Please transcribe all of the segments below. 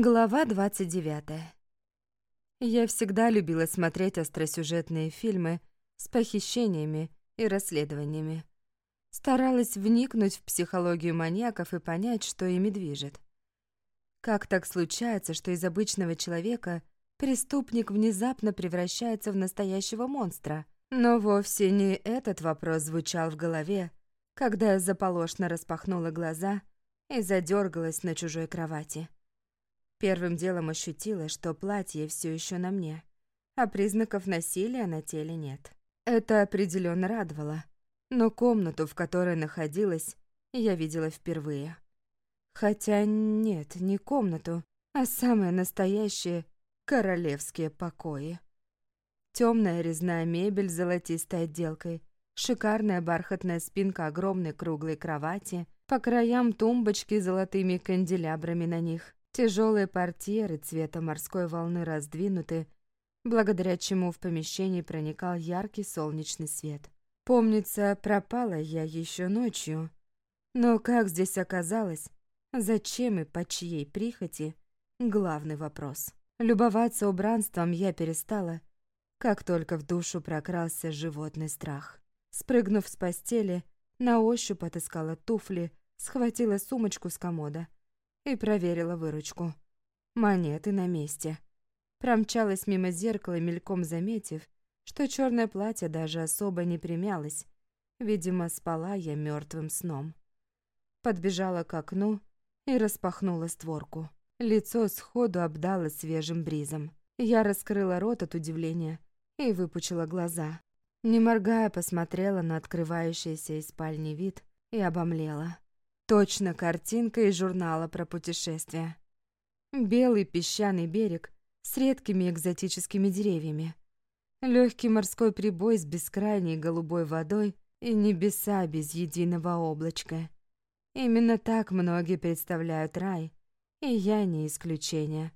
Глава 29. Я всегда любила смотреть остросюжетные фильмы с похищениями и расследованиями. Старалась вникнуть в психологию маньяков и понять, что ими движет. Как так случается, что из обычного человека преступник внезапно превращается в настоящего монстра? Но вовсе не этот вопрос звучал в голове, когда я заполошно распахнула глаза и задергалась на чужой кровати. Первым делом ощутила, что платье все еще на мне, а признаков насилия на теле нет. Это определенно радовало, но комнату, в которой находилась, я видела впервые. Хотя нет, не комнату, а самые настоящие королевские покои. Темная резная мебель с золотистой отделкой, шикарная бархатная спинка огромной круглой кровати, по краям тумбочки с золотыми канделябрами на них, Тяжелые портьеры цвета морской волны раздвинуты, благодаря чему в помещении проникал яркий солнечный свет. Помнится, пропала я еще ночью. Но как здесь оказалось? Зачем и по чьей прихоти? Главный вопрос. Любоваться убранством я перестала, как только в душу прокрался животный страх. Спрыгнув с постели, на ощупь отыскала туфли, схватила сумочку с комода — и проверила выручку. Монеты на месте. Промчалась мимо зеркала, мельком заметив, что черное платье даже особо не примялось. Видимо, спала я мертвым сном. Подбежала к окну и распахнула створку. Лицо сходу обдало свежим бризом. Я раскрыла рот от удивления и выпучила глаза. Не моргая, посмотрела на открывающийся из спальни вид и обомлела. Точно картинка из журнала про путешествия. Белый песчаный берег с редкими экзотическими деревьями. Легкий морской прибой с бескрайней голубой водой и небеса без единого облачка. Именно так многие представляют рай, и я не исключение.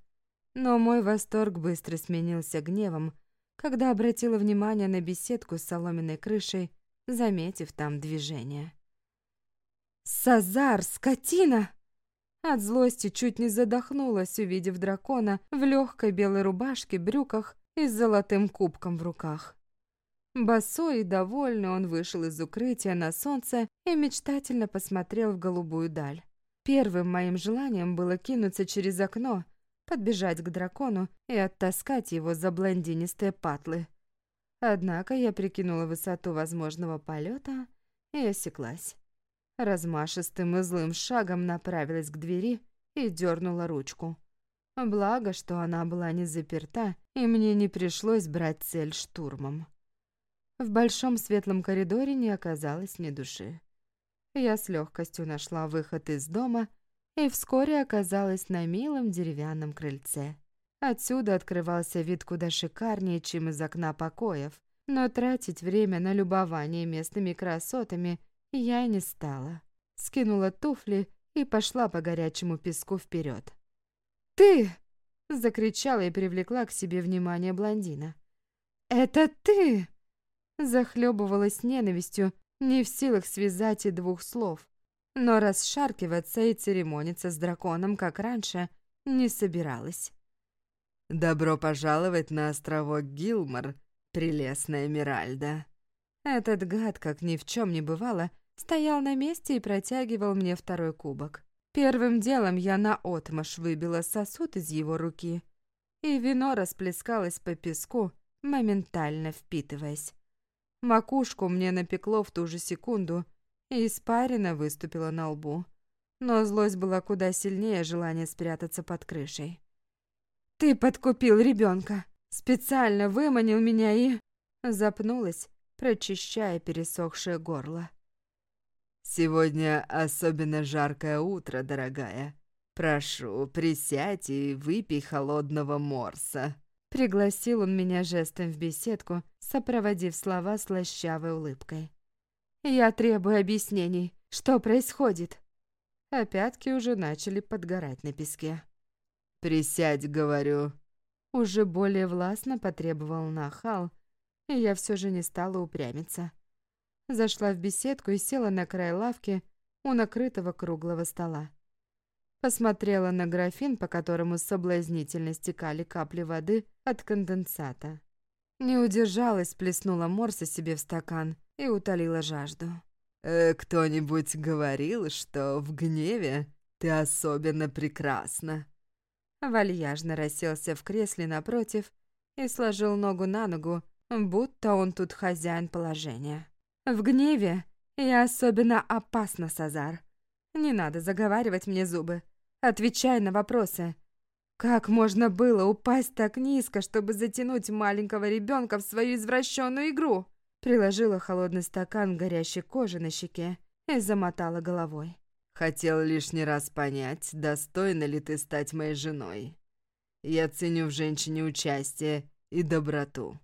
Но мой восторг быстро сменился гневом, когда обратила внимание на беседку с соломенной крышей, заметив там движение. «Сазар, скотина!» От злости чуть не задохнулась, увидев дракона в легкой белой рубашке, брюках и с золотым кубком в руках. Босой и довольный он вышел из укрытия на солнце и мечтательно посмотрел в голубую даль. Первым моим желанием было кинуться через окно, подбежать к дракону и оттаскать его за блондинистые патлы. Однако я прикинула высоту возможного полета и осеклась размашистым и злым шагом направилась к двери и дернула ручку. Благо, что она была не заперта, и мне не пришлось брать цель штурмом. В большом светлом коридоре не оказалось ни души. Я с легкостью нашла выход из дома и вскоре оказалась на милом деревянном крыльце. Отсюда открывался вид куда шикарнее, чем из окна покоев, но тратить время на любование местными красотами я не стала. Скинула туфли и пошла по горячему песку вперед. «Ты!» — закричала и привлекла к себе внимание блондина. «Это ты!» Захлебывалась ненавистью, не в силах связать и двух слов. Но расшаркиваться и церемониться с драконом, как раньше, не собиралась. «Добро пожаловать на островок Гилмор, прелестная Миральда!» Этот гад, как ни в чем не бывало, стоял на месте и протягивал мне второй кубок. Первым делом я наотмашь выбила сосуд из его руки, и вино расплескалось по песку, моментально впитываясь. Макушку мне напекло в ту же секунду, и испарина выступила на лбу. Но злость была куда сильнее желания спрятаться под крышей. «Ты подкупил ребенка, специально выманил меня и...» Запнулась, прочищая пересохшее горло. «Сегодня особенно жаркое утро, дорогая. Прошу, присядь и выпей холодного морса». Пригласил он меня жестом в беседку, сопроводив слова слащавой улыбкой. «Я требую объяснений. Что происходит?» А пятки уже начали подгорать на песке. «Присядь, говорю». Уже более властно потребовал нахал, и я все же не стала упрямиться. Зашла в беседку и села на край лавки у накрытого круглого стола. Посмотрела на графин, по которому соблазнительно стекали капли воды от конденсата. Не удержалась, плеснула морса себе в стакан и утолила жажду. Э, «Кто-нибудь говорил, что в гневе ты особенно прекрасна?» Вальяжно расселся в кресле напротив и сложил ногу на ногу, будто он тут хозяин положения. «В гневе я особенно опасна, Сазар. Не надо заговаривать мне зубы. Отвечай на вопросы. Как можно было упасть так низко, чтобы затянуть маленького ребенка в свою извращенную игру?» Приложила холодный стакан горящей кожи на щеке и замотала головой. Хотел лишний раз понять, достойна ли ты стать моей женой. Я ценю в женщине участие и доброту.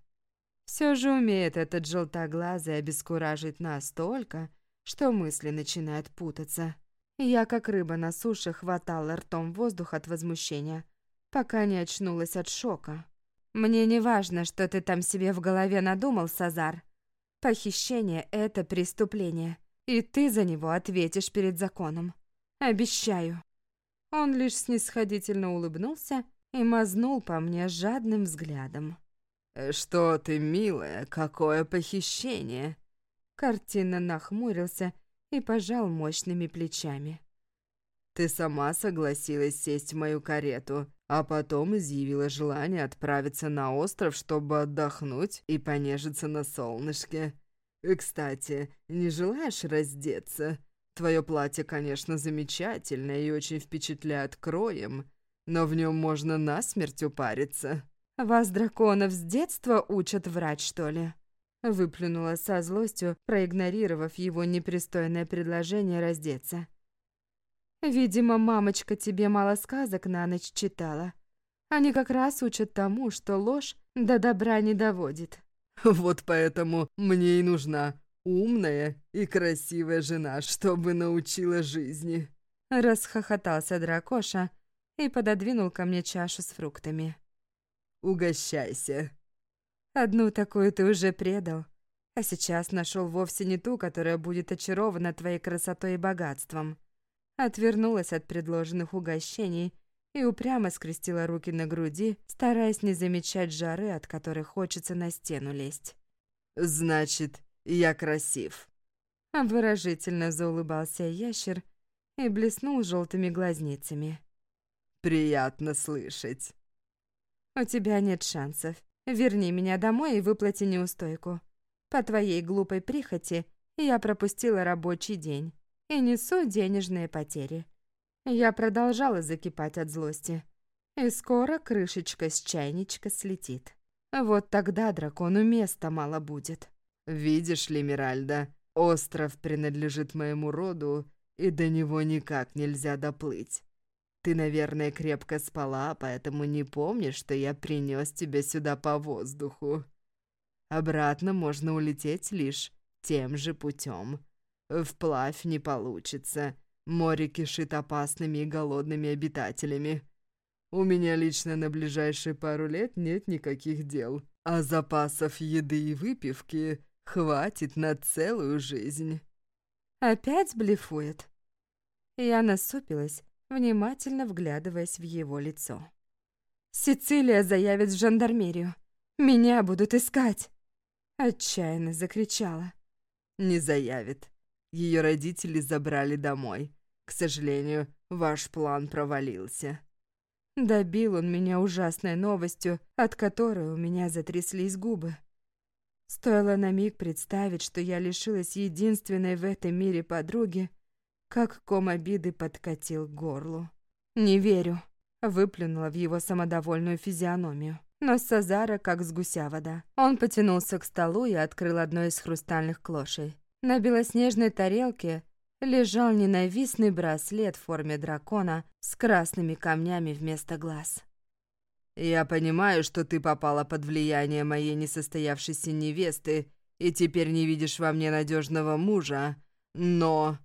Все же умеет этот желтоглазый обескуражить настолько, что мысли начинают путаться. Я, как рыба на суше, хватала ртом воздух от возмущения, пока не очнулась от шока. «Мне не важно, что ты там себе в голове надумал, Сазар. Похищение — это преступление. И ты за него ответишь перед законом. Обещаю». Он лишь снисходительно улыбнулся и мазнул по мне жадным взглядом. «Э, «Что ты, милая, какое похищение!» Картина нахмурился и пожал мощными плечами. «Ты сама согласилась сесть в мою карету, а потом изъявила желание отправиться на остров, чтобы отдохнуть и понежиться на солнышке. Кстати, не желаешь раздеться? Твое платье, конечно, замечательное и очень впечатляет кроем, но в нем можно насмерть упариться». «Вас, драконов, с детства учат врать, что ли?» Выплюнула со злостью, проигнорировав его непристойное предложение раздеться. «Видимо, мамочка тебе мало сказок на ночь читала. Они как раз учат тому, что ложь до добра не доводит». Вот поэтому мне и нужна умная и красивая жена, чтобы научила жизни. Расхохотался дракоша и пододвинул ко мне чашу с фруктами. Угощайся. Одну такую ты уже предал, а сейчас нашел вовсе не ту, которая будет очарована твоей красотой и богатством. Отвернулась от предложенных угощений и упрямо скрестила руки на груди, стараясь не замечать жары, от которой хочется на стену лезть. «Значит, я красив». Выразительно заулыбался ящер и блеснул желтыми глазницами. «Приятно слышать». «У тебя нет шансов. Верни меня домой и выплати неустойку. По твоей глупой прихоти я пропустила рабочий день и несу денежные потери. Я продолжала закипать от злости. И скоро крышечка с чайничка слетит. Вот тогда дракону места мало будет. «Видишь ли, Миральда, остров принадлежит моему роду, и до него никак нельзя доплыть. Ты, наверное, крепко спала, поэтому не помнишь, что я принес тебя сюда по воздуху. Обратно можно улететь лишь тем же путем. Вплавь не получится, Море кишит опасными и голодными обитателями. У меня лично на ближайшие пару лет нет никаких дел, а запасов еды и выпивки хватит на целую жизнь». «Опять блефует?» Я насупилась, внимательно вглядываясь в его лицо. «Сицилия заявит в жандармерию. Меня будут искать!» Отчаянно закричала. «Не заявит. Ее родители забрали домой. К сожалению, ваш план провалился». Добил он меня ужасной новостью, от которой у меня затряслись губы. Стоило на миг представить, что я лишилась единственной в этом мире подруги, как ком обиды подкатил к горлу. «Не верю», — выплюнула в его самодовольную физиономию. Но Сазара как с гуся вода. Он потянулся к столу и открыл одно из хрустальных клошей. На белоснежной тарелке лежал ненавистный браслет в форме дракона с красными камнями вместо глаз. «Я понимаю, что ты попала под влияние моей несостоявшейся невесты и теперь не видишь во мне надежного мужа, но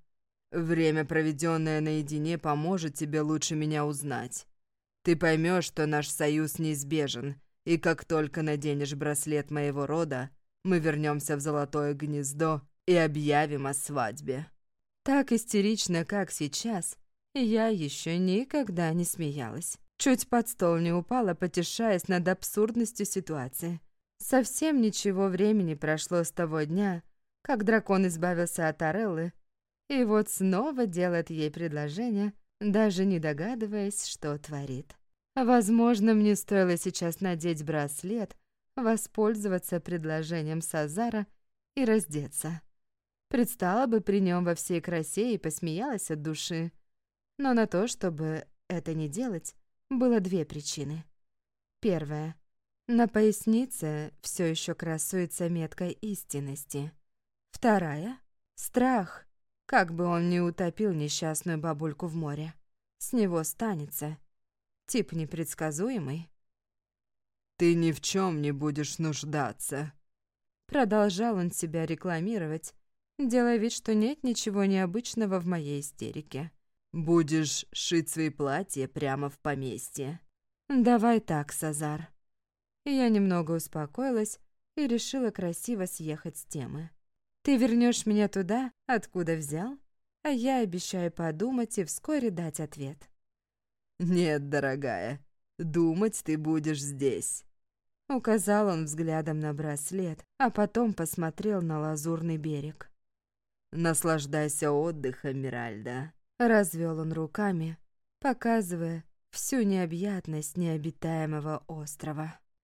время, проведенное наедине, поможет тебе лучше меня узнать. Ты поймешь, что наш союз неизбежен, и как только наденешь браслет моего рода, мы вернемся в золотое гнездо и объявим о свадьбе». Так истерично, как сейчас, Я еще никогда не смеялась. Чуть под стол не упала, потешаясь над абсурдностью ситуации. Совсем ничего времени прошло с того дня, как дракон избавился от Ореллы, и вот снова делает ей предложение, даже не догадываясь, что творит. Возможно, мне стоило сейчас надеть браслет, воспользоваться предложением Сазара и раздеться. Предстала бы при нем во всей красе и посмеялась от души. Но на то, чтобы это не делать, было две причины. Первая. На пояснице все еще красуется метка истинности. Вторая. Страх, как бы он ни утопил несчастную бабульку в море. С него станется. Тип непредсказуемый. «Ты ни в чем не будешь нуждаться», Продолжал он себя рекламировать, делая вид, что нет ничего необычного в моей истерике. «Будешь шить свои платья прямо в поместье». «Давай так, Сазар». Я немного успокоилась и решила красиво съехать с темы. «Ты вернешь меня туда, откуда взял, а я обещаю подумать и вскоре дать ответ». «Нет, дорогая, думать ты будешь здесь». Указал он взглядом на браслет, а потом посмотрел на лазурный берег. «Наслаждайся отдыхом, Миральда», — развел он руками, показывая всю необъятность необитаемого острова.